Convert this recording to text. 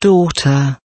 daughter.